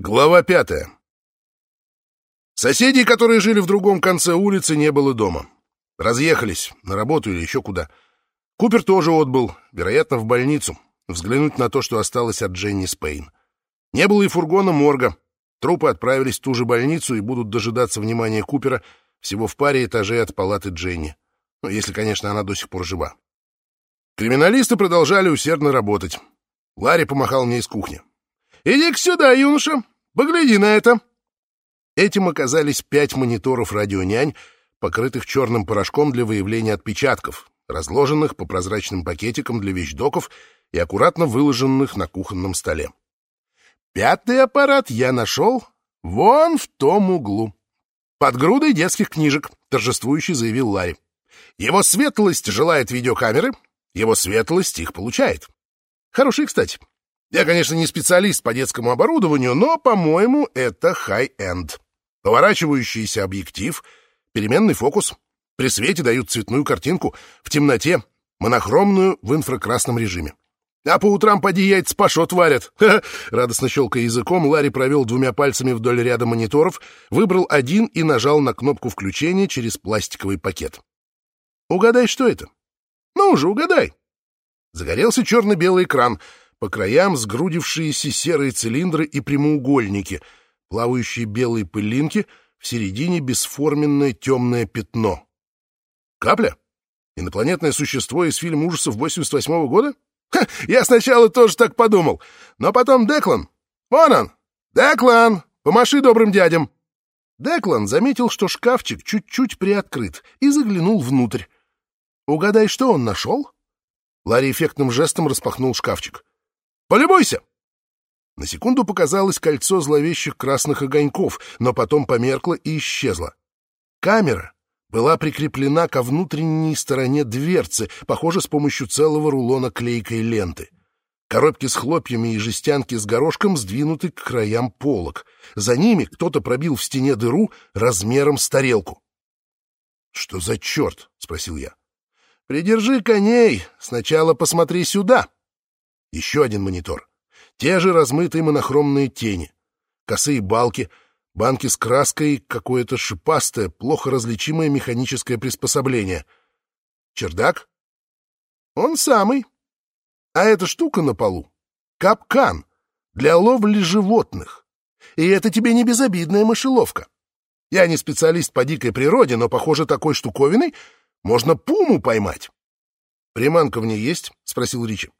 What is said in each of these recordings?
Глава пятая. Соседей, которые жили в другом конце улицы, не было дома. Разъехались на работу или еще куда. Купер тоже отбыл, вероятно, в больницу, взглянуть на то, что осталось от Дженни Спейн. Не было и фургона морга. Трупы отправились в ту же больницу и будут дожидаться внимания Купера всего в паре этажей от палаты Дженни. Ну, если, конечно, она до сих пор жива. Криминалисты продолжали усердно работать. Ларри помахал мне из кухни. «Иди-ка сюда, юноша, погляди на это!» Этим оказались пять мониторов радионянь, покрытых черным порошком для выявления отпечатков, разложенных по прозрачным пакетикам для вещдоков и аккуратно выложенных на кухонном столе. Пятый аппарат я нашел вон в том углу. Под грудой детских книжек, торжествующий заявил Ларри. Его светлость желает видеокамеры, его светлость их получает. Хорошие, кстати. Я, конечно, не специалист по детскому оборудованию, но, по-моему, это хай-энд. Поворачивающийся объектив, переменный фокус. При свете дают цветную картинку, в темноте — монохромную в инфракрасном режиме. А по утрам поди яйца пашот варят. Ха -ха. Радостно щелкая языком, Ларри провел двумя пальцами вдоль ряда мониторов, выбрал один и нажал на кнопку включения через пластиковый пакет. Угадай, что это? Ну уже угадай. Загорелся черно-белый экран — по краям сгрудившиеся серые цилиндры и прямоугольники, плавающие белые пылинки, в середине бесформенное темное пятно. Капля? Инопланетное существо из фильма ужасов 88 -го года? Ха, я сначала тоже так подумал, но потом Деклан. Вон он! Деклан! Помаши добрым дядям! Деклан заметил, что шкафчик чуть-чуть приоткрыт, и заглянул внутрь. Угадай, что он нашел? Ларри эффектным жестом распахнул шкафчик. Полюбуйся!» На секунду показалось кольцо зловещих красных огоньков, но потом померкло и исчезло. Камера была прикреплена ко внутренней стороне дверцы, похоже, с помощью целого рулона клейкой ленты. Коробки с хлопьями и жестянки с горошком сдвинуты к краям полок. За ними кто-то пробил в стене дыру размером с тарелку. — Что за черт? — спросил я. — Придержи коней, сначала посмотри сюда. Еще один монитор. Те же размытые монохромные тени. Косые балки, банки с краской, какое-то шипастое, плохо различимое механическое приспособление. Чердак? Он самый. А эта штука на полу — капкан для ловли животных. И это тебе не безобидная мышеловка. Я не специалист по дикой природе, но, похоже, такой штуковиной можно пуму поймать. — Приманка в ней есть? — спросил Ричи.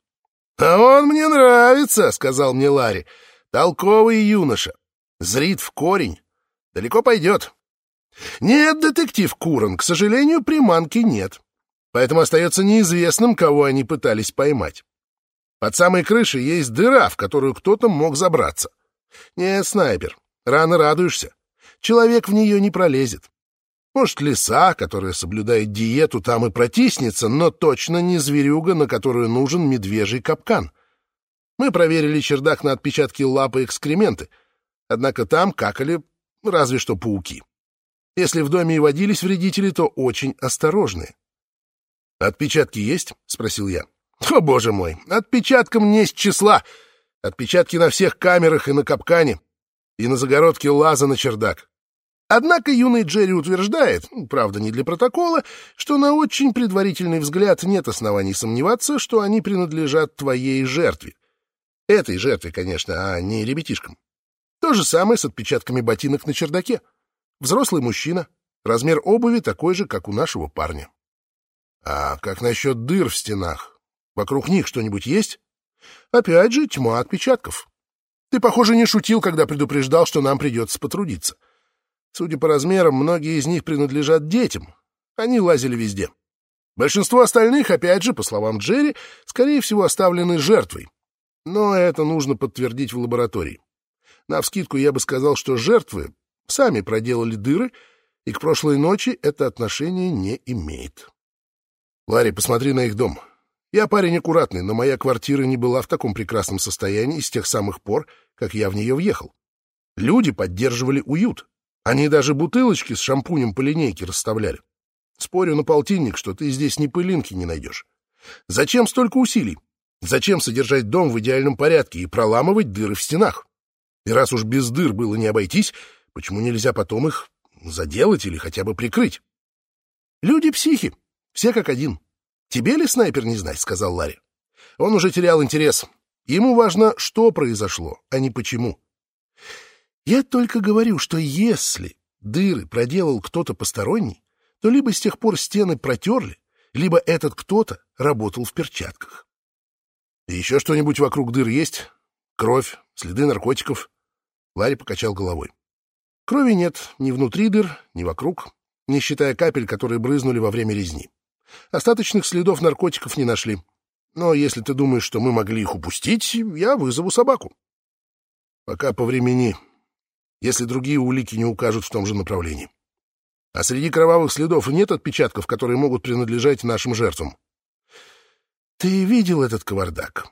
«А он мне нравится», — сказал мне Ларри. «Толковый юноша. Зрит в корень. Далеко пойдет». «Нет, детектив Куран, к сожалению, приманки нет. Поэтому остается неизвестным, кого они пытались поймать. Под самой крышей есть дыра, в которую кто-то мог забраться. Нет, снайпер, рано радуешься. Человек в нее не пролезет. Может, лиса, которая соблюдает диету, там и протиснется, но точно не зверюга, на которую нужен медвежий капкан. Мы проверили чердак на отпечатки лапы и экскременты, однако там какали разве что пауки. Если в доме и водились вредители, то очень осторожные. «Отпечатки есть?» — спросил я. «О, боже мой, отпечаткам не с числа. Отпечатки на всех камерах и на капкане, и на загородке лаза на чердак. Однако юный Джерри утверждает, правда не для протокола, что на очень предварительный взгляд нет оснований сомневаться, что они принадлежат твоей жертве. Этой жертве, конечно, а не ребятишкам. То же самое с отпечатками ботинок на чердаке. Взрослый мужчина, размер обуви такой же, как у нашего парня. А как насчет дыр в стенах? Вокруг них что-нибудь есть? Опять же, тьма отпечатков. Ты, похоже, не шутил, когда предупреждал, что нам придется потрудиться. Судя по размерам, многие из них принадлежат детям. Они лазили везде. Большинство остальных, опять же, по словам Джерри, скорее всего, оставлены жертвой. Но это нужно подтвердить в лаборатории. Навскидку я бы сказал, что жертвы сами проделали дыры, и к прошлой ночи это отношение не имеет. Ларри, посмотри на их дом. Я парень аккуратный, но моя квартира не была в таком прекрасном состоянии с тех самых пор, как я в нее въехал. Люди поддерживали уют. Они даже бутылочки с шампунем по линейке расставляли. Спорю на полтинник, что ты здесь ни пылинки не найдешь. Зачем столько усилий? Зачем содержать дом в идеальном порядке и проламывать дыры в стенах? И раз уж без дыр было не обойтись, почему нельзя потом их заделать или хотя бы прикрыть? Люди психи, все как один. Тебе ли снайпер не знать, сказал Ларри. Он уже терял интерес. Ему важно, что произошло, а не почему. Я только говорю, что если дыры проделал кто-то посторонний, то либо с тех пор стены протерли, либо этот кто-то работал в перчатках. Еще что-нибудь вокруг дыр есть? Кровь, следы наркотиков? Ларри покачал головой. Крови нет ни внутри дыр, ни вокруг, не считая капель, которые брызнули во время резни. Остаточных следов наркотиков не нашли. Но если ты думаешь, что мы могли их упустить, я вызову собаку. Пока по времени, если другие улики не укажут в том же направлении. А среди кровавых следов нет отпечатков, которые могут принадлежать нашим жертвам. Ты видел этот кавардак?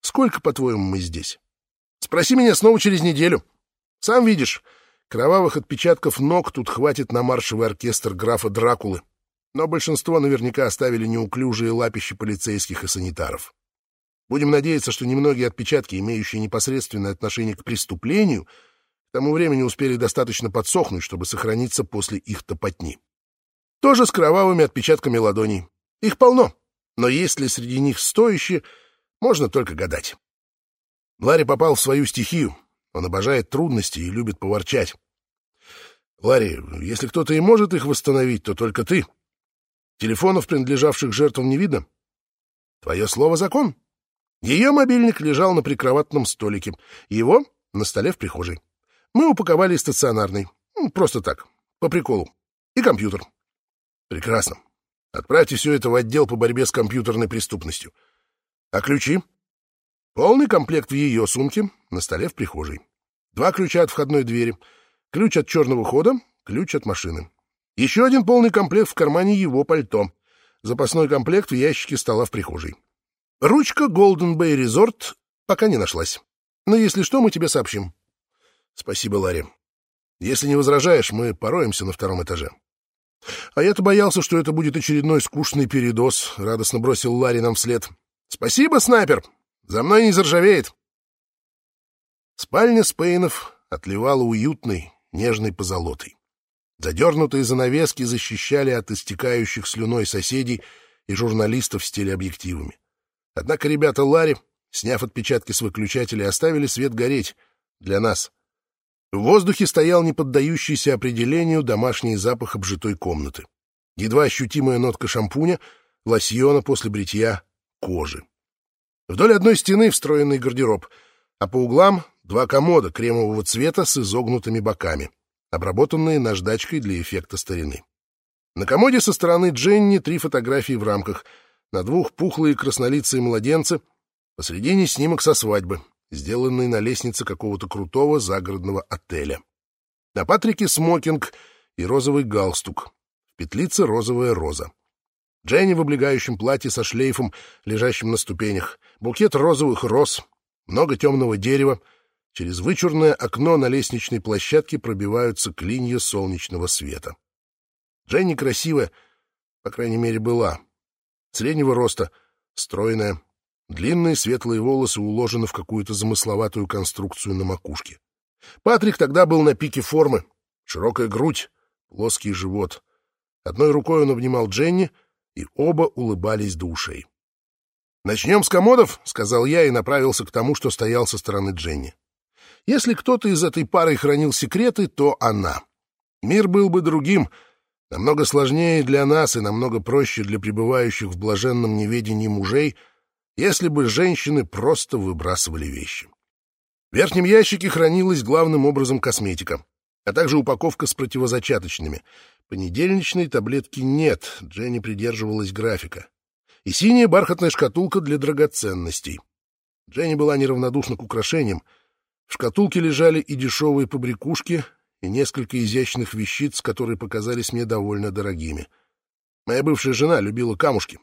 Сколько, по-твоему, мы здесь? Спроси меня снова через неделю. Сам видишь, кровавых отпечатков ног тут хватит на маршевый оркестр графа Дракулы но большинство наверняка оставили неуклюжие лапищи полицейских и санитаров. Будем надеяться, что немногие отпечатки, имеющие непосредственное отношение к преступлению, тому времени успели достаточно подсохнуть, чтобы сохраниться после их топотни. Тоже с кровавыми отпечатками ладоней. Их полно, но есть ли среди них стоящие, можно только гадать. Ларри попал в свою стихию. Он обожает трудности и любит поворчать. Ларри, если кто-то и может их восстановить, то только ты. Телефонов, принадлежавших жертвам, не видно? Твое слово — закон. Ее мобильник лежал на прикроватном столике, его — на столе в прихожей. Мы упаковали стационарный. Просто так, по приколу. И компьютер. Прекрасно. Отправьте все это в отдел по борьбе с компьютерной преступностью. А ключи? Полный комплект в ее сумке, на столе в прихожей. Два ключа от входной двери, ключ от черного хода, ключ от машины. Еще один полный комплект в кармане его пальто. Запасной комплект в ящике стола в прихожей. Ручка Golden Bay Resort пока не нашлась. Но если что, мы тебе сообщим. Спасибо, Ларри. Если не возражаешь, мы пороемся на втором этаже. А я-то боялся, что это будет очередной скучный передоз, радостно бросил Ларри нам вслед. Спасибо, снайпер. За мной не заржавеет. Спальня Спейнов отливала уютной, нежной позолотой. Задернутые занавески защищали от истекающих слюной соседей и журналистов с телеобъективами. Однако ребята Ларри, сняв отпечатки с выключателя, оставили свет гореть для нас. В воздухе стоял неподдающийся определению домашний запах обжитой комнаты. Едва ощутимая нотка шампуня, лосьона после бритья, кожи. Вдоль одной стены встроенный гардероб, а по углам два комода кремового цвета с изогнутыми боками — обработанные наждачкой для эффекта старины. На комоде со стороны Дженни три фотографии в рамках, на двух пухлые краснолицые младенцы, посредине снимок со свадьбы, сделанный на лестнице какого-то крутого загородного отеля. На Патрике смокинг и розовый галстук, в петлице розовая роза. Дженни в облегающем платье со шлейфом, лежащим на ступенях, букет розовых роз, много темного дерева, Через вычурное окно на лестничной площадке пробиваются клинья солнечного света. Дженни красивая, по крайней мере, была. Среднего роста, стройная, длинные светлые волосы уложены в какую-то замысловатую конструкцию на макушке. Патрик тогда был на пике формы. Широкая грудь, плоский живот. Одной рукой он обнимал Дженни, и оба улыбались до ушей. «Начнем с комодов», — сказал я и направился к тому, что стоял со стороны Дженни. Если кто-то из этой пары хранил секреты, то она. Мир был бы другим, намного сложнее для нас и намного проще для пребывающих в блаженном неведении мужей, если бы женщины просто выбрасывали вещи. В верхнем ящике хранилась главным образом косметика, а также упаковка с противозачаточными. Понедельничной таблетки нет, Дженни придерживалась графика. И синяя бархатная шкатулка для драгоценностей. Дженни была неравнодушна к украшениям, в шкатулке лежали и дешевые побрякушки, и несколько изящных вещиц, которые показались мне довольно дорогими. Моя бывшая жена любила камушки,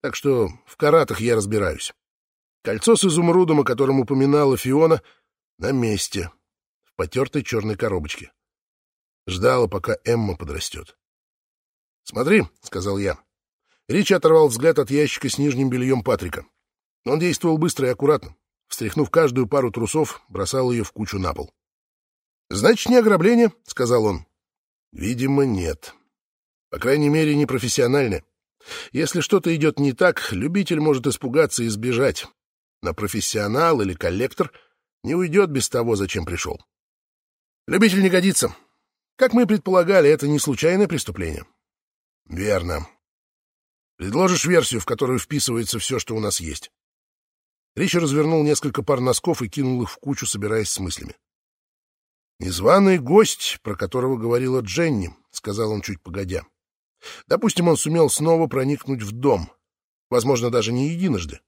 так что в каратах я разбираюсь. Кольцо с изумрудом, о котором упоминала Фиона, на месте, в потертой черной коробочке. Ждала, пока Эмма подрастет. «Смотри», — сказал я. Ричи оторвал взгляд от ящика с нижним бельем Патрика. Он действовал быстро и аккуратно. встряхнув каждую пару трусов, бросал ее в кучу на пол. «Значит, не ограбление», — сказал он. «Видимо, нет. По крайней мере, не профессиональное. Если что-то идет не так, любитель может испугаться и сбежать. Но профессионал или коллектор не уйдет без того, зачем пришел. Любитель не годится. Как мы предполагали, это не случайное преступление. Верно. Предложишь версию, в которую вписывается все, что у нас есть. Ричи развернул несколько пар носков и кинул их в кучу, собираясь с мыслями. «Незваный гость, про которого говорила Дженни», — сказал он чуть погодя. «Допустим, он сумел снова проникнуть в дом. Возможно, даже не единожды.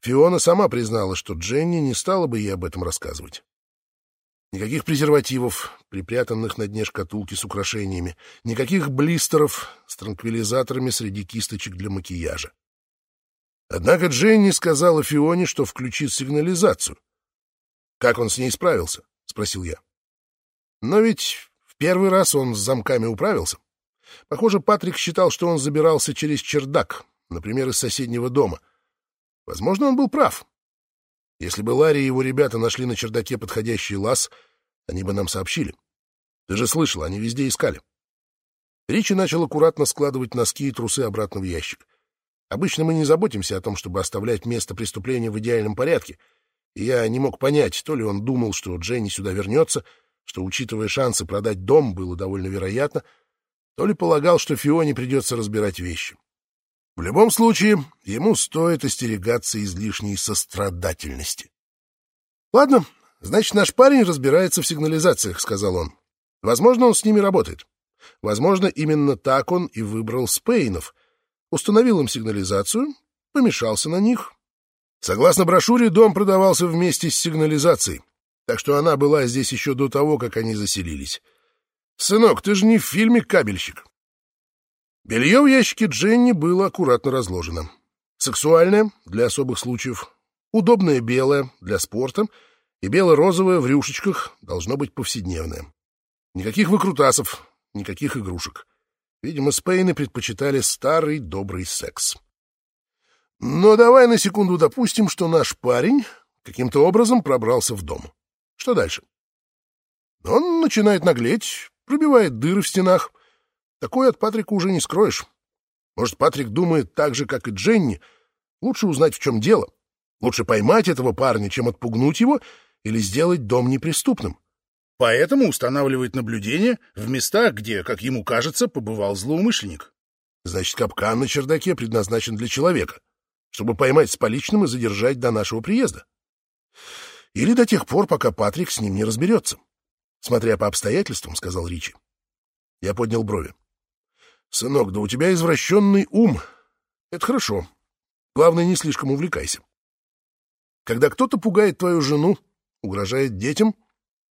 Фиона сама признала, что Дженни не стала бы ей об этом рассказывать. Никаких презервативов, припрятанных на дне шкатулки с украшениями, никаких блистеров с транквилизаторами среди кисточек для макияжа. Однако Дженни сказала Фионе, что включит сигнализацию. «Как он с ней справился?» — спросил я. Но ведь в первый раз он с замками управился. Похоже, Патрик считал, что он забирался через чердак, например, из соседнего дома. Возможно, он был прав. Если бы Ларри и его ребята нашли на чердаке подходящий лаз, они бы нам сообщили. Ты же слышал, они везде искали. Ричи начал аккуратно складывать носки и трусы обратно в ящик. Обычно мы не заботимся о том, чтобы оставлять место преступления в идеальном порядке, и я не мог понять, то ли он думал, что Дженни сюда вернется, — что, учитывая шансы продать дом, было довольно вероятно, то ли полагал, что Фионе придется разбирать вещи. В любом случае, ему стоит остерегаться излишней сострадательности. — Ладно, значит, наш парень разбирается в сигнализациях, — сказал он. Возможно, он с ними работает. Возможно, именно так он и выбрал Спейнов. Установил им сигнализацию, помешался на них. Согласно брошюре, дом продавался вместе с сигнализацией так что она была здесь еще до того, как они заселились. «Сынок, ты же не в фильме «Кабельщик». Белье в ящике Дженни было аккуратно разложено. Сексуальное — для особых случаев, удобное белое — для спорта, и бело-розовое в рюшечках должно быть повседневное. Никаких выкрутасов, никаких игрушек. Видимо, Спейны предпочитали старый добрый секс. Но давай на секунду допустим, что наш парень каким-то образом пробрался в дом. Что дальше? Он начинает наглеть, пробивает дыры в стенах. Такое от Патрика уже не скроешь. Может, Патрик думает так же, как и Дженни. Лучше узнать, в чем дело. Лучше поймать этого парня, чем отпугнуть его или сделать дом неприступным. Поэтому устанавливает наблюдение в местах, где, как ему кажется, побывал злоумышленник. Значит, капкан на чердаке предназначен для человека, чтобы поймать с поличным и задержать до нашего приезда. Или до тех пор, пока Патрик с ним не разберется. Смотря по обстоятельствам, — сказал Ричи. Я поднял брови. Сынок, да у тебя извращенный ум. Это хорошо. Главное, не слишком увлекайся. Когда кто-то пугает твою жену, угрожает детям...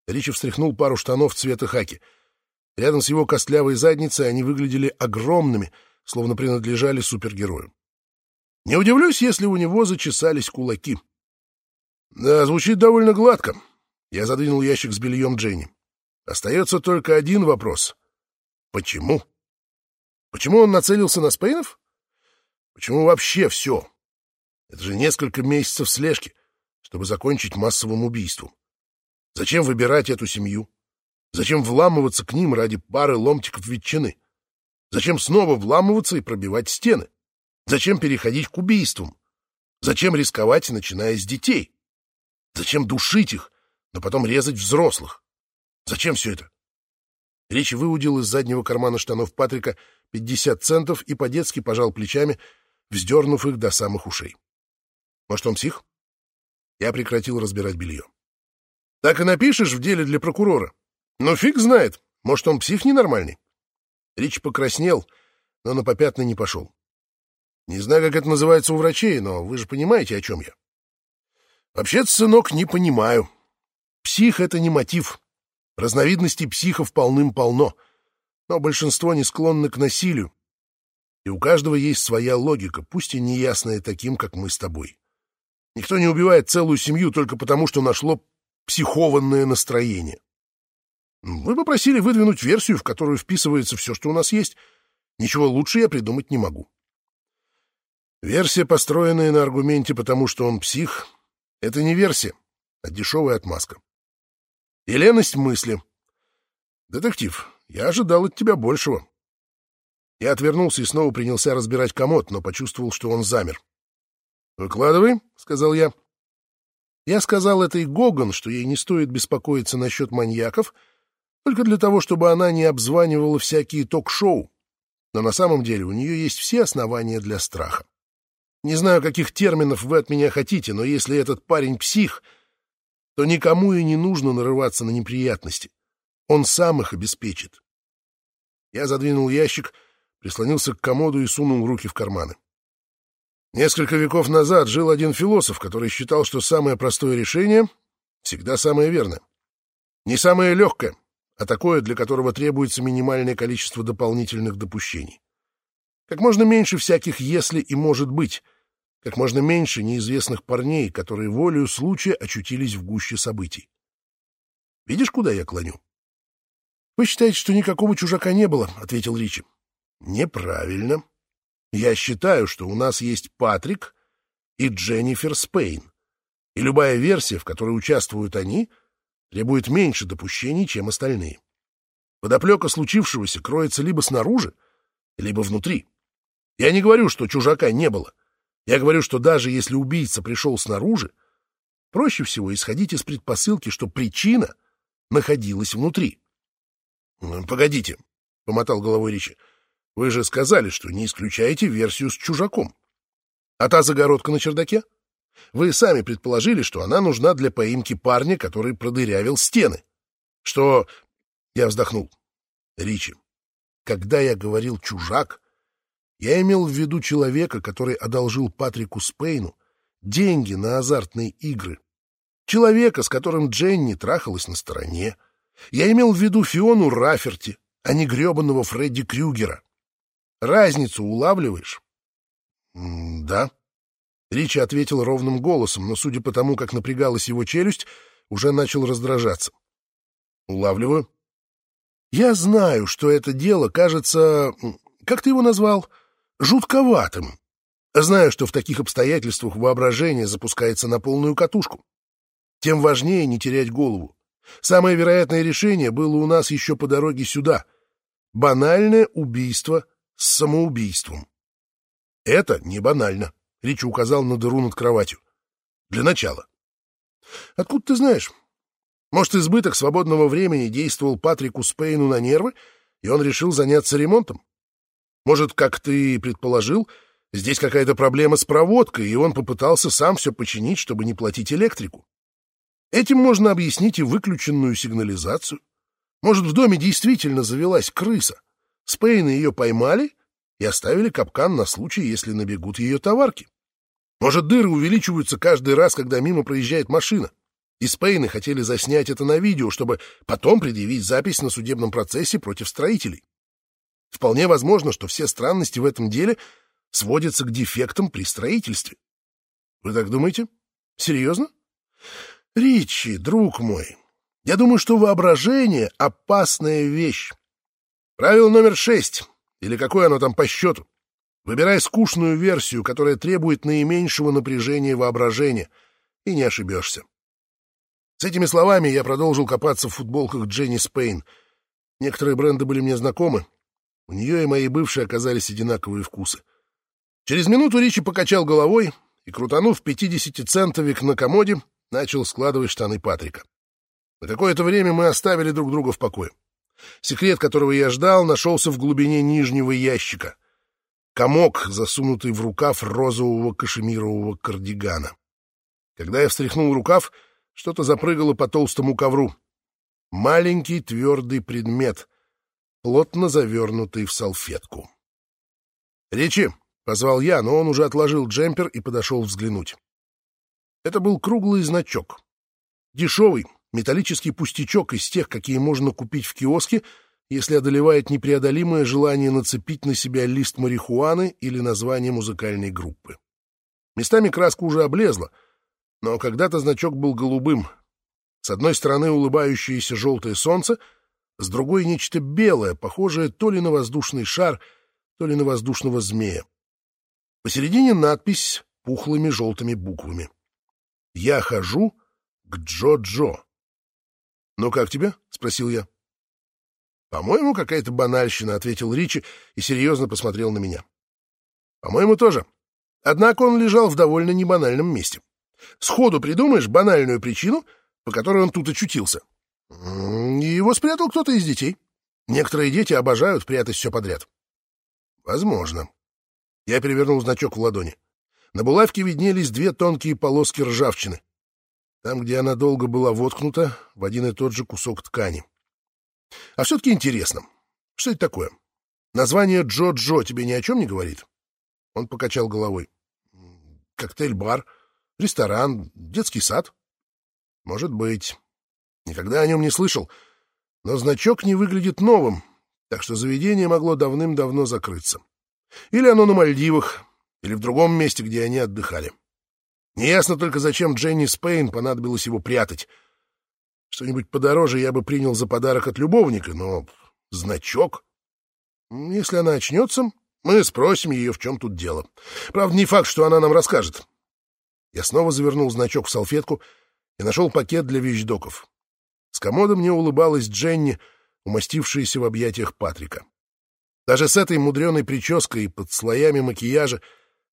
Ричи встряхнул пару штанов цвета хаки. Рядом с его костлявой задницей они выглядели огромными, словно принадлежали супергерою. Не удивлюсь, если у него зачесались кулаки. Да, звучит довольно гладко. Я задвинул ящик с бельем Дженни. Остается только один вопрос. Почему? Почему он нацелился на Спейнов? Почему вообще все? Это же несколько месяцев слежки, чтобы закончить массовым убийством. Зачем выбирать эту семью? Зачем вламываться к ним ради пары ломтиков ветчины? Зачем снова вламываться и пробивать стены? Зачем переходить к убийствам? Зачем рисковать, начиная с детей? Зачем душить их, но потом резать взрослых? Зачем все это? Ричи выудил из заднего кармана штанов Патрика 50 центов и по-детски пожал плечами, вздернув их до самых ушей. Может, он псих? Я прекратил разбирать белье. Так и напишешь в деле для прокурора. Но фиг знает, может, он псих ненормальный. Ричи покраснел, но на попятный не пошел. Не знаю, как это называется у врачей, но вы же понимаете, о чем я. Вообще-то, сынок, не понимаю. Псих — это не мотив. Разновидностей психов полным-полно. Но большинство не склонны к насилию. И у каждого есть своя логика, пусть и неясная таким, как мы с тобой. Никто не убивает целую семью только потому, что нашло психованное настроение. Вы попросили выдвинуть версию, в которую вписывается все, что у нас есть. Ничего лучше я придумать не могу. Версия, построенная на аргументе «потому что он псих», Это не версия, а дешевая отмазка. И леность мысли. Детектив, я ожидал от тебя большего. Я отвернулся и снова принялся разбирать комод, но почувствовал, что он замер. «Выкладывай», — сказал я. Я сказал этой Гоган, что ей не стоит беспокоиться насчет маньяков, только для того, чтобы она не обзванивала всякие ток-шоу. Но на самом деле у нее есть все основания для страха. Не знаю, каких терминов вы от меня хотите, но если этот парень псих, то никому и не нужно нарываться на неприятности. Он сам их обеспечит. Я задвинул ящик, прислонился к комоду и сунул руки в карманы. Несколько веков назад жил один философ, который считал, что самое простое решение всегда самое верное. Не самое легкое, а такое, для которого требуется минимальное количество дополнительных допущений. Как можно меньше всяких «если» и «может быть», как можно меньше неизвестных парней, которые волею случая очутились в гуще событий. Видишь, куда я клоню? — Вы считаете, что никакого чужака не было? — ответил Ричи. — Неправильно. Я считаю, что у нас есть Патрик и Дженнифер Спейн, и любая версия, в которой участвуют они, требует меньше допущений, чем остальные. Подоплека случившегося кроется либо снаружи, либо внутри. Я не говорю, что чужака не было. Я говорю, что даже если убийца пришел снаружи, проще всего исходить из предпосылки, что причина находилась внутри. — Погодите, — помотал головой Ричи, вы же сказали, что не исключаете версию с чужаком. А та загородка на чердаке? Вы сами предположили, что она нужна для поимки парня, который продырявил стены. Что... Я вздохнул. Ричи, когда я говорил «чужак», я имел в виду человека, который одолжил Патрику Спейну деньги на азартные игры. Человека, с которым Дженни трахалась на стороне. Я имел в виду Фиону Раферти, а не гребаного Фредди Крюгера. Разницу улавливаешь? — Да. Ричи ответил ровным голосом, но, судя по тому, как напрягалась его челюсть, уже начал раздражаться. — Улавливаю. — Я знаю, что это дело кажется... Как ты его назвал? Жутковатым. Знаю, что в таких обстоятельствах воображение запускается на полную катушку. Тем важнее не терять голову. Самое вероятное решение было у нас еще по дороге сюда. Банальное убийство с самоубийством. Это не банально, Ричи указал на дыру над кроватью. Для начала. Откуда ты знаешь? Может, избыток свободного времени действовал Патрику Спейну на нервы, и он решил заняться ремонтом? Может, как ты предположил, здесь какая-то проблема с проводкой, и он попытался сам все починить, чтобы не платить электрику? Этим можно объяснить и выключенную сигнализацию. Может, в доме действительно завелась крыса, Спейны ее поймали и оставили капкан на случай, если набегут ее товарки. Может, дыры увеличиваются каждый раз, когда мимо проезжает машина. И Спейны хотели заснять это на видео, чтобы потом предъявить запись на судебном процессе против строителей. Вполне возможно, что все странности в этом деле сводятся к дефектам при строительстве. Вы так думаете? Серьезно? Ричи, друг мой, я думаю, что воображение — опасная вещь. Правило номер шесть, или какое оно там по счету. Выбирай скучную версию, которая требует наименьшего напряжения воображения, и не ошибешься. С этими словами я продолжил копаться в футболках Дженни Спейн. Некоторые бренды были мне знакомы. У нее и моей бывшей оказались одинаковые вкусы. Через минуту Ричи покачал головой и, крутанув 50-центовик на комоде, начал складывать штаны Патрика. На какое-то время мы оставили друг друга в покое. Секрет, которого я ждал, нашелся в глубине нижнего ящика. Комок, засунутый в рукав розового кашемирового кардигана. Когда я встряхнул рукав, что-то запрыгало по толстому ковру. Маленький твердый предмет, плотно завернутый в салфетку. «Речи!» — позвал я, но он уже отложил джемпер и подошел взглянуть. Это был круглый значок. Дешевый, Металлический пустячок из тех, какие можно купить в киоске, если одолевает непреодолимое желание нацепить на себя лист марихуаны или название музыкальной группы. Местами краска уже облезла, но когда-то значок был голубым. С одной стороны улыбающееся желтое солнце, с другой — нечто белое, похожее то ли на воздушный шар, то ли на воздушного змея. Посередине надпись пухлыми желтыми буквами. «Я хожу к Джо-Джо». «Ну как тебе?» — спросил я. «По-моему, какая-то банальщина», — ответил Ричи и серьезно посмотрел на меня. «По-моему, тоже. Однако он лежал в довольно небанальном месте. Сходу придумаешь банальную причину, по которой он тут очутился. И его спрятал кто-то из детей. Некоторые дети обожают прятать все подряд». «Возможно». Я перевернул значок в ладони. На булавке виднелись две тонкие полоски ржавчины. Там, где она долго была воткнута, в один и тот же кусок ткани. А все-таки интересно. Что это такое? Название Джо-Джо тебе ни о чем не говорит? Он покачал головой. Коктейль-бар, ресторан, детский сад. Может быть. Никогда о нем не слышал. Но значок не выглядит новым, так что заведение могло давным-давно закрыться. Или оно на Мальдивах, или в другом месте, где они отдыхали. Неясно только, зачем Дженни Спейн понадобилось его прятать. Что-нибудь подороже я бы принял за подарок от любовника, но значок... Если она очнется, мы спросим ее, в чем тут дело. Правда, не факт, что она нам расскажет. Я снова завернул значок в салфетку и нашел пакет для вещдоков. С комода мне улыбалась Дженни, умастившаяся в объятиях Патрика. Даже с этой мудреной прической и под слоями макияжа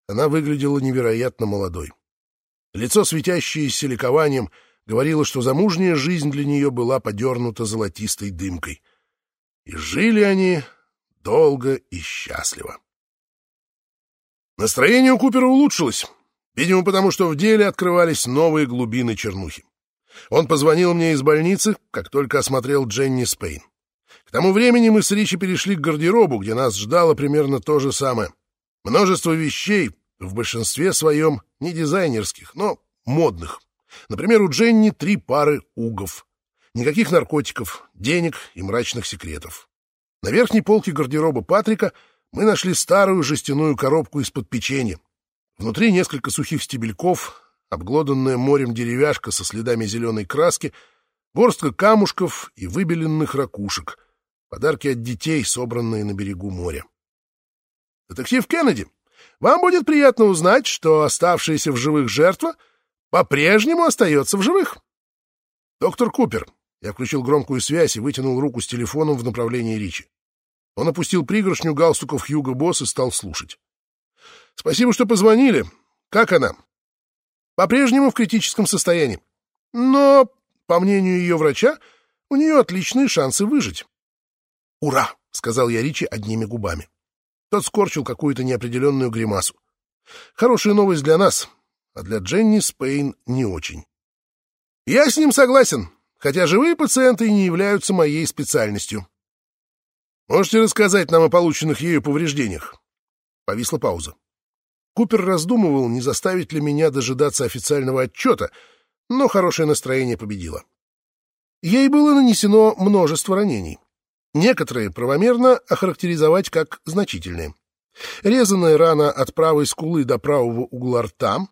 она выглядела невероятно молодой. Лицо, светящееся ликованием, говорило, что замужняя жизнь для нее была подернута золотистой дымкой. И жили они долго и счастливо. Настроение у Купера улучшилось, видимо, потому что в деле открывались новые глубины чернухи. Он позвонил мне из больницы, как только осмотрел Дженни Спейн. К тому времени мы с Ричи перешли к гардеробу, где нас ждало примерно то же самое. Множество вещей, в большинстве своем не дизайнерских, но модных. Например, у Дженни три пары угов. Никаких наркотиков, денег и мрачных секретов. На верхней полке гардероба Патрика мы нашли старую жестяную коробку из-под печенья. Внутри несколько сухих стебельков, обглоданная морем деревяшка со следами зеленой краски, горстка камушков и выбеленных ракушек, подарки от детей, собранные на берегу моря. «Детектив Кеннеди, вам будет приятно узнать, что оставшаяся в живых жертва по-прежнему остается в живых. Доктор Купер. Я включил громкую связь и вытянул руку с телефоном в направлении Ричи. Он опустил пригоршню галстуков Хьюго Босс и стал слушать. «Спасибо, что позвонили. Как она?» «По-прежнему в критическом состоянии. Но, по мнению ее врача, у нее отличные шансы выжить». «Ура!» — сказал я Ричи одними губами. Тот скорчил какую-то неопределенную гримасу. Хорошая новость для нас, а для Дженни Спейн не очень. Я с ним согласен, хотя живые пациенты не являются моей специальностью. Можете рассказать нам о полученных ею повреждениях? Повисла пауза. Купер раздумывал, не заставить ли меня дожидаться официального отчета, но хорошее настроение победило. Ей было нанесено множество ранений. Некоторые правомерно охарактеризовать как значительные. Резаная рана от правой скулы до правого угла рта,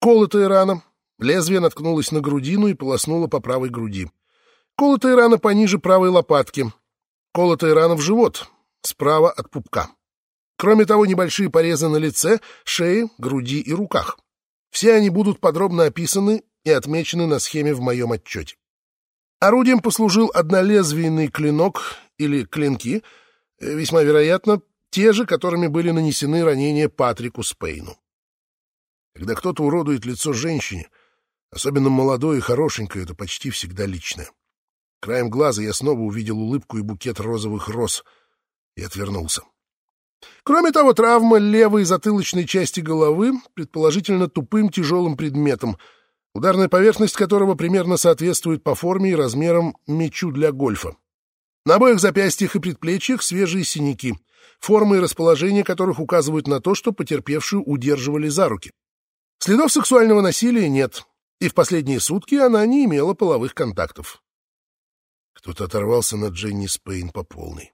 колотая рана, лезвие наткнулось на грудину и полоснуло по правой груди, колотая рана пониже правой лопатки, колотая рана в живот, справа от пупка. Кроме того, небольшие порезы на лице, шее, груди и руках. Все они будут подробно описаны и отмечены на схеме в моем отчете. Орудием послужил однолезвийный клинок или клинки, э, весьма вероятно, те же, которыми были нанесены ранения Патрику Спейну. Когда кто-то уродует лицо женщине, особенно молодой и хорошенькой, это почти всегда личное. Краем глаза я снова увидел улыбку и букет розовых роз и отвернулся. Кроме того, травма левой затылочной части головы, предположительно тупым тяжелым предметом, ударная поверхность которого примерно соответствует по форме и размерам мячу для гольфа. На обоих запястьях и предплечьях свежие синяки, формы и расположение которых указывают на то, что потерпевшую удерживали за руки. Следов сексуального насилия нет, и в последние сутки она не имела половых контактов. Кто-то оторвался на Дженни Спейн по полной.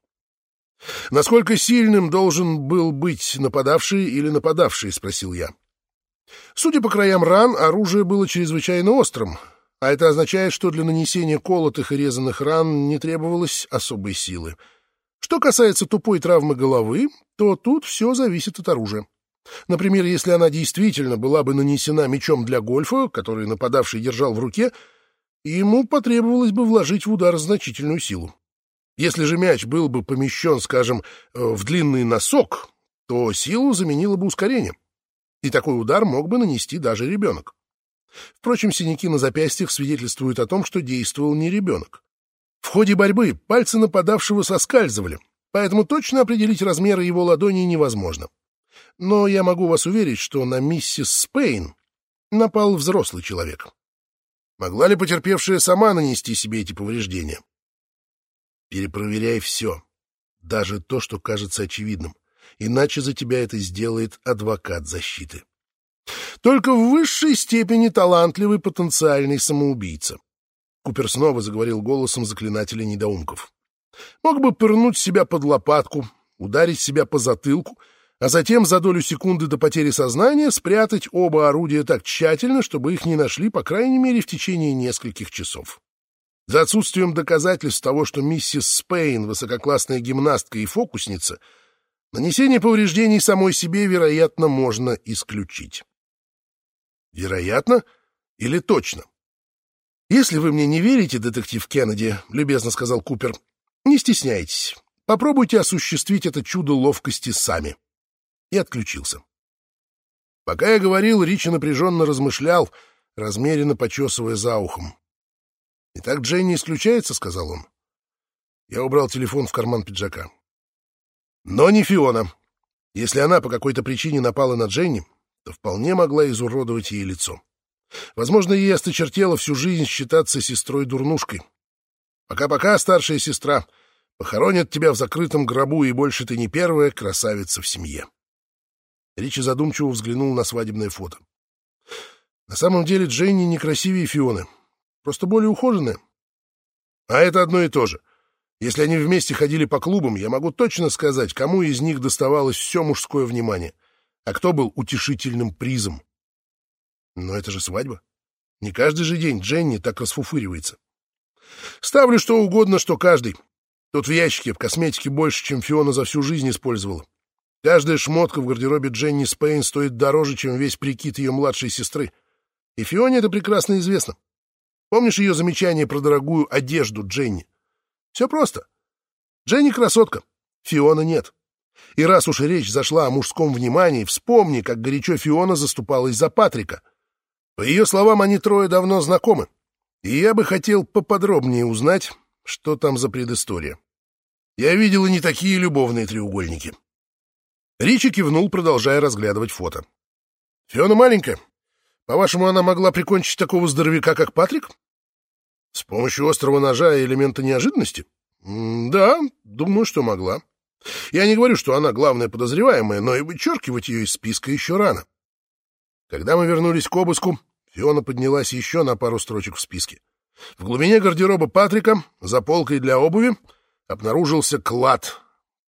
«Насколько сильным должен был быть нападавший или нападавший?» — спросил я. Судя по краям ран, оружие было чрезвычайно острым, а это означает, что для нанесения колотых и резаных ран не требовалось особой силы. Что касается тупой травмы головы, то тут все зависит от оружия. Например, если она действительно была бы нанесена мечом для гольфа, который нападавший держал в руке, ему потребовалось бы вложить в удар значительную силу. Если же мяч был бы помещен, скажем, э, в длинный носок, то силу заменило бы ускорение. И такой удар мог бы нанести даже ребенок. Впрочем, синяки на запястьях свидетельствуют о том, что действовал не ребенок. В ходе борьбы пальцы нападавшего соскальзывали, поэтому точно определить размеры его ладони невозможно. Но я могу вас уверить, что на миссис Спейн напал взрослый человек. Могла ли потерпевшая сама нанести себе эти повреждения? Перепроверяй все, даже то, что кажется очевидным, иначе за тебя это сделает адвокат защиты. Только в высшей степени талантливый потенциальный самоубийца. Купер снова заговорил голосом заклинателя недоумков. Мог бы пырнуть себя под лопатку, ударить себя по затылку, а затем за долю секунды до потери сознания спрятать оба орудия так тщательно, чтобы их не нашли, по крайней мере, в течение нескольких часов. За отсутствием доказательств того, что миссис Спейн — высококлассная гимнастка и фокусница, нанесение повреждений самой себе, вероятно, можно исключить. Вероятно или точно? «Если вы мне не верите, детектив Кеннеди», — любезно сказал Купер, — «не стесняйтесь. Попробуйте осуществить это чудо ловкости сами». И отключился. Пока я говорил, Ричи напряженно размышлял, размеренно почесывая за ухом. «Итак, Дженни исключается», — сказал он. Я убрал телефон в карман пиджака. «Но не Фиона. Если она по какой-то причине напала на Дженни, то вполне могла изуродовать ей лицо. Возможно, ей осточертело всю жизнь считаться сестрой-дурнушкой. Пока-пока, старшая сестра. Похоронят тебя в закрытом гробу, и больше ты не первая красавица в семье. Ричи задумчиво взглянул на свадебное фото. На самом деле Дженни не красивее Фионы, просто более ухоженная. А это одно и то же. Если они вместе ходили по клубам, я могу точно сказать, кому из них доставалось все мужское внимание, а кто был утешительным призом. Но это же свадьба. Не каждый же день Дженни так расфуфыривается. Ставлю что угодно, что каждый. Тут в ящике в косметике больше, чем Фиона за всю жизнь использовала. Каждая шмотка в гардеробе Дженни Спейн стоит дороже, чем весь прикид ее младшей сестры. И Фионе это прекрасно известно. Помнишь ее замечание про дорогую одежду Дженни? Все просто. Дженни красотка, Фиона нет. И раз уж речь зашла о мужском внимании, вспомни, как горячо Фиона заступалась за Патрика — по ее словам, они трое давно знакомы, и я бы хотел поподробнее узнать, что там за предыстория. Я видел и не такие любовные треугольники. Ричи кивнул, продолжая разглядывать фото. Фиона маленькая. По-вашему, она могла прикончить такого здоровяка, как Патрик? С помощью острого ножа и элемента неожиданности? да, думаю, что могла. Я не говорю, что она главная подозреваемая, но и вычеркивать ее из списка еще рано. Когда мы вернулись к обыску, Фиона поднялась еще на пару строчек в списке. В глубине гардероба Патрика, за полкой для обуви, обнаружился клад,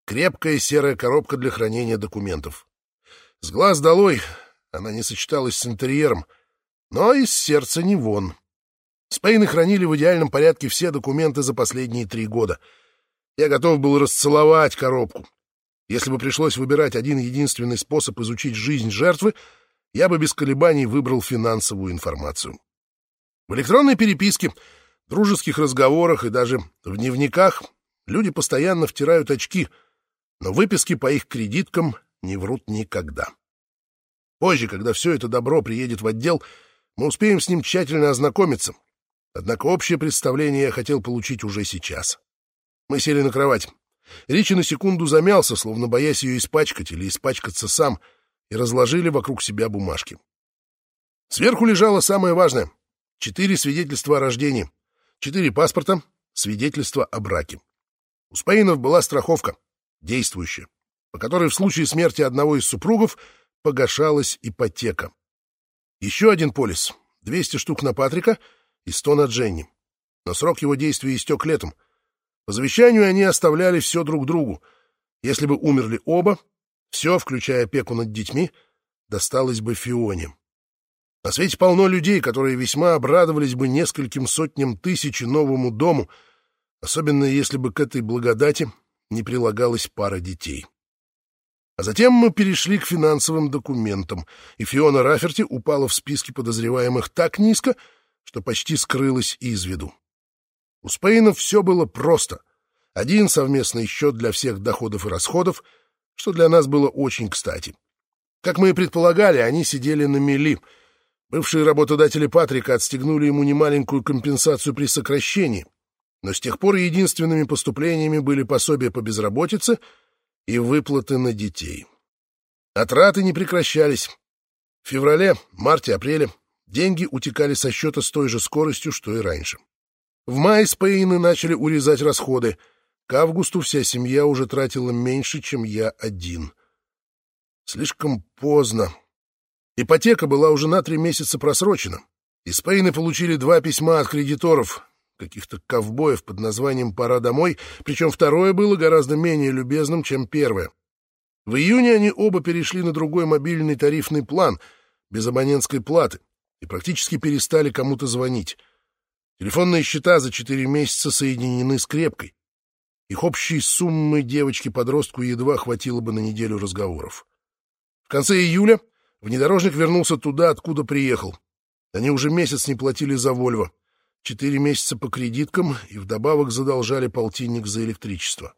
крепкая серая коробка для хранения документов. С глаз долой она не сочеталась с интерьером, но из сердца не вон. Спейны хранили в идеальном порядке все документы за последние три года. Я готов был расцеловать коробку. Если бы пришлось выбирать один единственный способ изучить жизнь жертвы — я бы без колебаний выбрал финансовую информацию. В электронной переписке, дружеских разговорах и даже в дневниках люди постоянно втирают очки, но выписки по их кредиткам не врут никогда. Позже, когда все это добро приедет в отдел, мы успеем с ним тщательно ознакомиться. Однако общее представление я хотел получить уже сейчас. Мы сели на кровать. Ричи на секунду замялся, словно боясь ее испачкать или испачкаться сам — и разложили вокруг себя бумажки. Сверху лежало самое важное — четыре свидетельства о рождении, четыре паспорта, свидетельства о браке. У Спаинов была страховка, действующая, по которой в случае смерти одного из супругов погашалась ипотека. Еще один полис — 200 штук на Патрика и 100 на Дженни. Но срок его действия истек летом. По завещанию они оставляли все друг другу. Если бы умерли оба, все, включая опеку над детьми, досталось бы Фионе. На свете полно людей, которые весьма обрадовались бы нескольким сотням тысяч новому дому, особенно если бы к этой благодати не прилагалась пара детей. А затем мы перешли к финансовым документам, и Фиона Раферти упала в списке подозреваемых так низко, что почти скрылась из виду. У Спейнов все было просто. Один совместный счет для всех доходов и расходов, что для нас было очень кстати. Как мы и предполагали, они сидели на мели. Бывшие работодатели Патрика отстегнули ему немаленькую компенсацию при сокращении, но с тех пор единственными поступлениями были пособия по безработице — и выплаты на детей. Отраты не прекращались. В феврале, марте, апреле деньги утекали со счета с той же скоростью, что и раньше. В мае Спейны начали урезать расходы. К августу вся семья уже тратила меньше, чем я один. Слишком поздно. Ипотека была уже на три месяца просрочена. И Спейны получили два письма от кредиторов, каких-то ковбоев под названием «Пора домой», причем второе было гораздо менее любезным, чем первое. В июне они оба перешли на другой мобильный тарифный план, без абонентской платы, и практически перестали кому-то звонить. Телефонные счета за четыре месяца соединены с крепкой. Их общей суммы девочке-подростку едва хватило бы на неделю разговоров. В конце июля внедорожник вернулся туда, откуда приехал. Они уже месяц не платили за «Вольво» четыре месяца по кредиткам и вдобавок задолжали полтинник за электричество.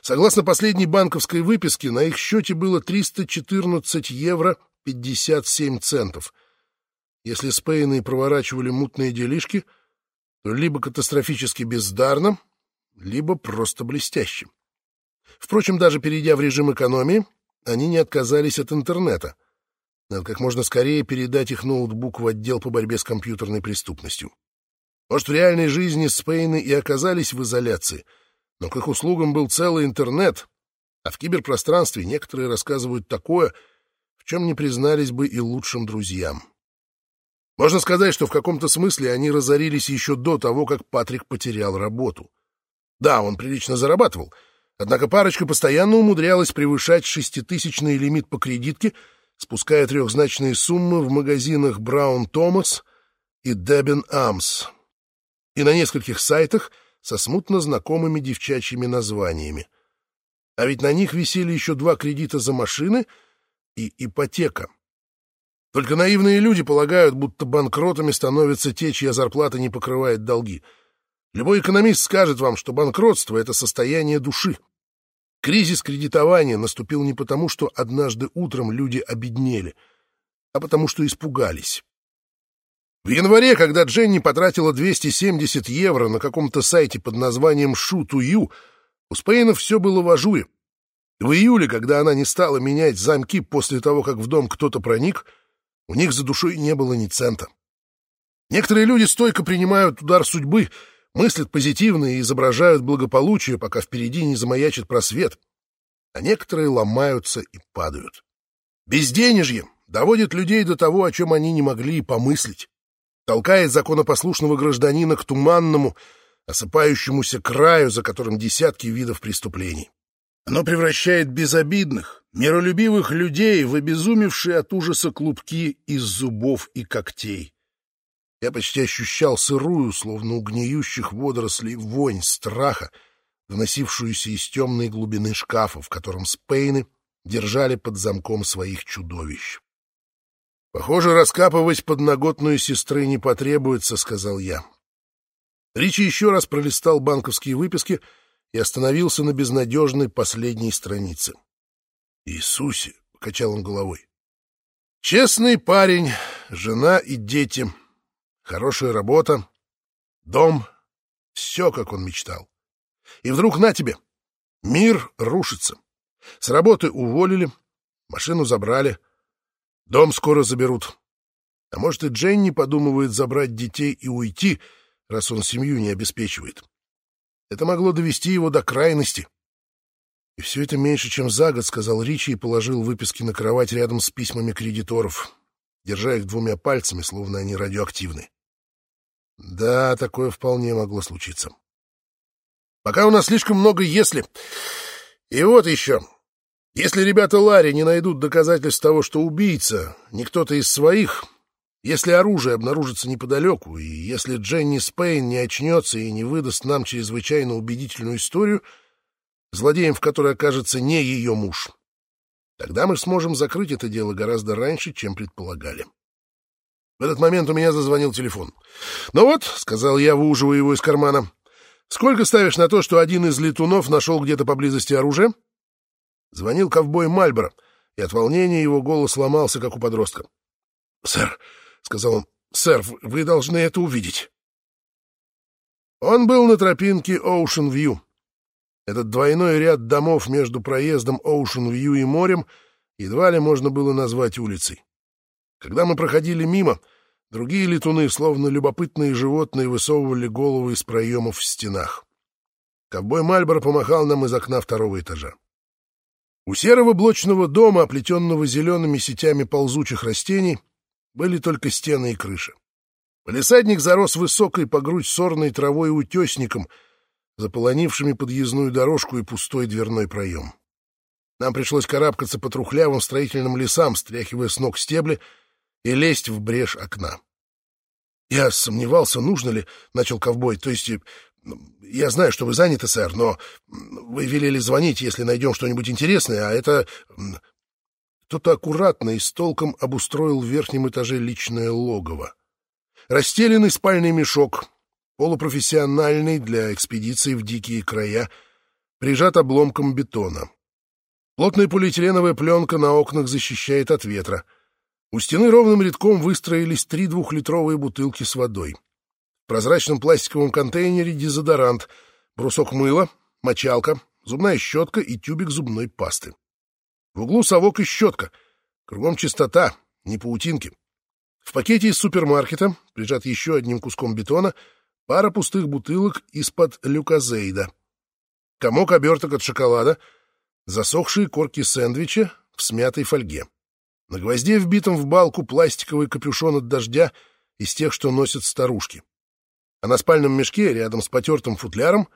Согласно последней банковской выписке, на их счете было 314 евро 57 центов. Если Спейны проворачивали мутные делишки, то либо катастрофически бездарно, либо просто блестяще. Впрочем, даже перейдя в режим экономии, они не отказались от интернета. Надо как можно скорее передать их ноутбук в отдел по борьбе с компьютерной преступностью. Может, в реальной жизни Спейны и оказались в изоляции, но к их услугам был целый интернет, а в киберпространстве некоторые рассказывают такое, в чем не признались бы и лучшим друзьям. Можно сказать, что в каком-то смысле они разорились еще до того, как Патрик потерял работу. Да, он прилично зарабатывал, однако парочка постоянно умудрялась превышать шеститысячный лимит по кредитке, спуская трехзначные суммы в магазинах Браун Томас и Дебин Амс и на нескольких сайтах со смутно знакомыми девчачьими названиями. А ведь на них висели еще два кредита за машины и ипотека. Только наивные люди полагают, будто банкротами становятся те, чья зарплата не покрывает долги. Любой экономист скажет вам, что банкротство — это состояние души. Кризис кредитования наступил не потому, что однажды утром люди обеднели, а потому что испугались. В январе, когда Дженни потратила 270 евро на каком-то сайте под названием «Шу-ту-ю», у Спейнов все было в ажуре. В июле, когда она не стала менять замки после того, как в дом кто-то проник, у них за душой не было ни цента. Некоторые люди стойко принимают удар судьбы, мыслят позитивно и изображают благополучие, пока впереди не замаячит просвет, а некоторые ломаются и падают. Безденежье доводит людей до того, о чем они не могли и помыслить толкает законопослушного гражданина к туманному, осыпающемуся краю, за которым десятки видов преступлений. Оно превращает безобидных, миролюбивых людей в обезумевшие от ужаса клубки из зубов и когтей. Я почти ощущал сырую, словно у гниющих водорослей, вонь страха, доносившуюся из темной глубины шкафа, в котором спейны держали под замком своих чудовищ. «Похоже, раскапывать подноготную сестры не потребуется», — сказал я. Ричи еще раз пролистал банковские выписки и остановился на безнадежной последней странице. «Иисусе!» — покачал он головой. «Честный парень, жена и дети, хорошая работа, дом, все, как он мечтал. И вдруг на тебе, мир рушится. С работы уволили, машину забрали, Дом скоро заберут. А может, и Дженни подумывает забрать детей и уйти, раз он семью не обеспечивает. Это могло довести его до крайности. И все это меньше, чем за год, — сказал Ричи и положил выписки на кровать рядом с письмами кредиторов, держа их двумя пальцами, словно они радиоактивны. Да, такое вполне могло случиться. Пока у нас слишком много «если». И вот еще. Если ребята Ларри не найдут доказательств того, что убийца не кто-то из своих, если оружие обнаружится неподалеку, и если Дженни Спейн не очнется и не выдаст нам чрезвычайно убедительную историю, злодеем в которой окажется не ее муж, Тогда мы сможем закрыть это дело гораздо раньше, чем предполагали. В этот момент у меня зазвонил телефон. «Ну вот», — сказал я, выуживая его из кармана, — «сколько ставишь на то, что один из летунов нашел где-то поблизости оружие?» Звонил ковбой Мальборо, и от волнения его голос ломался, как у подростка. «Сэр», — сказал он, — «сэр, вы должны это увидеть». Он был на тропинке Оушен Вью. Этот двойной ряд домов между проездом Оушен Вью и морем едва ли можно было назвать улицей. Когда мы проходили мимо, другие летуны, словно любопытные животные, высовывали головы из проемов в стенах. Ковбой Мальборо помахал нам из окна второго этажа. У серого блочного дома, оплетенного зелеными сетями ползучих растений, были только стены и крыша. Полисадник зарос высокой по грудь сорной травой и утесником, заполонившими подъездную дорожку и пустой дверной проем. Нам пришлось карабкаться по трухлявым строительным лесам, стряхивая с ног стебли — и лезть в брешь окна. Я сомневался, нужно ли, — начал ковбой, — то есть я знаю, что вы заняты, сэр, но вы велели звонить, если найдем что-нибудь интересное, а это... Кто-то аккуратно и с толком обустроил в верхнем этаже личное логово. Расстеленный спальный мешок, полупрофессиональный для экспедиции в дикие края, прижат обломком бетона. Плотная полиэтиленовая пленка на окнах защищает от ветра. У стены ровным рядком выстроились три двухлитровые бутылки с водой. В прозрачном пластиковом контейнере дезодорант, брусок мыла, мочалка, зубная щетка и тюбик зубной пасты. В углу совок и щетка. Кругом чистота, не паутинки. В пакете из супермаркета, прижат еще одним куском бетона, пара пустых бутылок из-под люказейда. Комок оберток от шоколада, засохшие корки сэндвича в смятой фольге. На гвозде вбитом в балку пластиковый капюшон от дождя из тех, что носят старушки. А на спальном мешке, рядом с потертым футляром,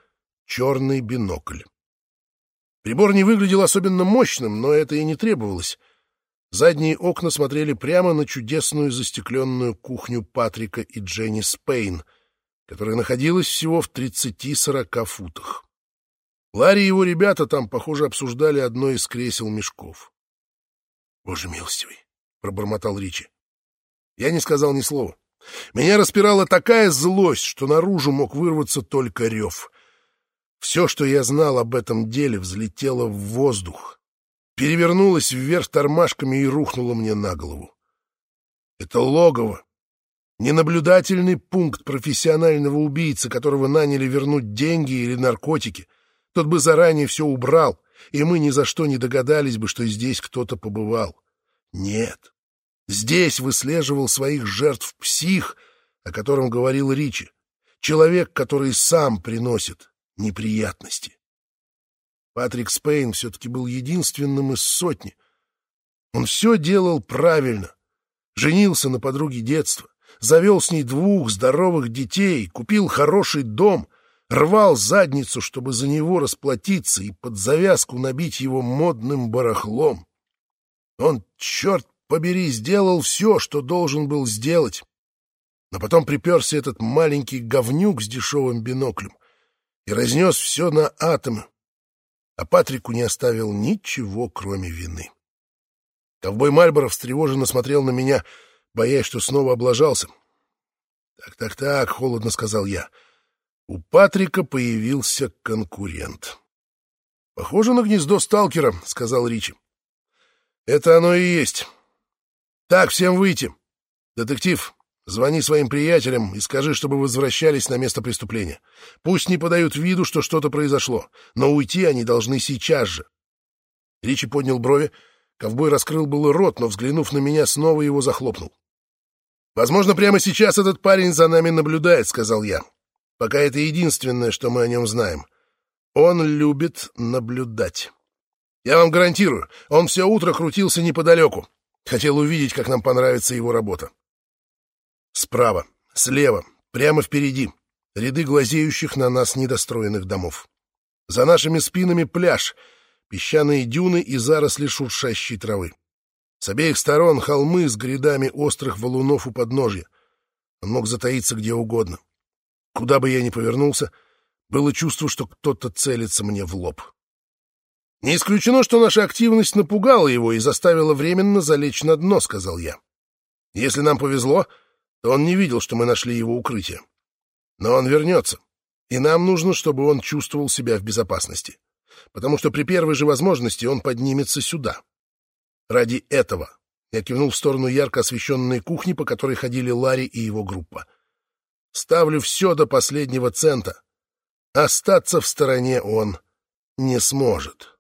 черный бинокль. Прибор не выглядел особенно мощным, но это и не требовалось. Задние окна смотрели прямо на чудесную застекленную кухню Патрика и Дженни Спейн, которая находилась всего в 30-40 футах. Ларри и его ребята там, похоже, обсуждали одно из кресел мешков. Боже милостивый, — пробормотал Ричи. Я не сказал ни слова. Меня распирала такая злость, что наружу мог вырваться только рев. Все, что я знал об этом деле, взлетело в воздух, перевернулось вверх тормашками и рухнуло мне на голову. Это логово, ненаблюдательный пункт профессионального убийцы, которого наняли вернуть деньги или наркотики. Тот бы заранее все убрал, и мы ни за что не догадались бы, что здесь кто-то побывал. Нет. Здесь выслеживал своих жертв псих, о котором говорил Ричи. Человек, который сам приносит неприятности. Патрик Спейн все-таки был единственным из сотни. Он все делал правильно. Женился на подруге детства, завел с ней двух здоровых детей, купил хороший дом — рвал задницу, чтобы за него расплатиться и под завязку набить его модным барахлом. Он, черт побери, сделал все, что должен был сделать. Но потом приперся этот маленький говнюк с дешевым биноклем и разнес все на атомы, а Патрику не оставил ничего, кроме вины. Ковбой Мальборо встревоженно смотрел на меня, боясь, что снова облажался. «Так, так, так», — холодно сказал я, — у Патрика появился конкурент. «Похоже на гнездо сталкера», — сказал Ричи. «Это оно и есть. Так, всем выйти. Детектив, звони своим приятелям и скажи, чтобы возвращались на место преступления. Пусть не подают виду, что что-то произошло, но уйти они должны сейчас же». Ричи поднял брови. Ковбой раскрыл был рот, но, взглянув на меня, снова его захлопнул. «Возможно, прямо сейчас этот парень за нами наблюдает», — сказал я. Пока это единственное, что мы о нем знаем. Он любит наблюдать. Я вам гарантирую, он все утро крутился неподалеку. Хотел увидеть, как нам понравится его работа. Справа, слева, прямо впереди. Ряды глазеющих на нас недостроенных домов. За нашими спинами пляж, песчаные дюны и заросли шуршащей травы. С обеих сторон холмы с грядами острых валунов у подножья. Он мог затаиться где угодно. Куда бы я ни повернулся, было чувство, что кто-то целится мне в лоб. Не исключено, что наша активность напугала его и заставила временно залечь на дно, — сказал я. Если нам повезло, то он не видел, что мы нашли его укрытие. Но он вернется, и нам нужно, чтобы он чувствовал себя в безопасности, потому что при первой же возможности он поднимется сюда. Ради этого я кивнул в сторону ярко освещенной кухни, по которой ходили Ларри и его группа. Ставлю все до последнего цента. Остаться в стороне он не сможет.